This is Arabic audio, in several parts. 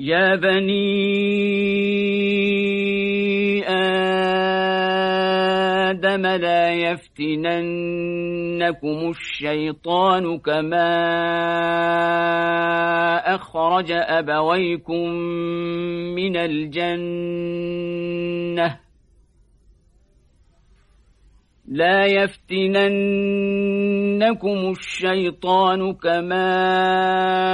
يا بني آدم لا يفتننكم الشيطان كما أخرج أبويكم من الجنة. لا يفتننكم الشيطان كما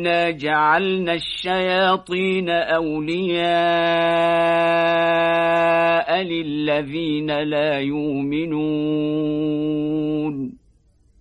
إِنَّا جَعَلْنَا الشَّيَاطِينَ أَوْلِيَاءَ لِلَّذِينَ لَا يُؤْمِنُونَ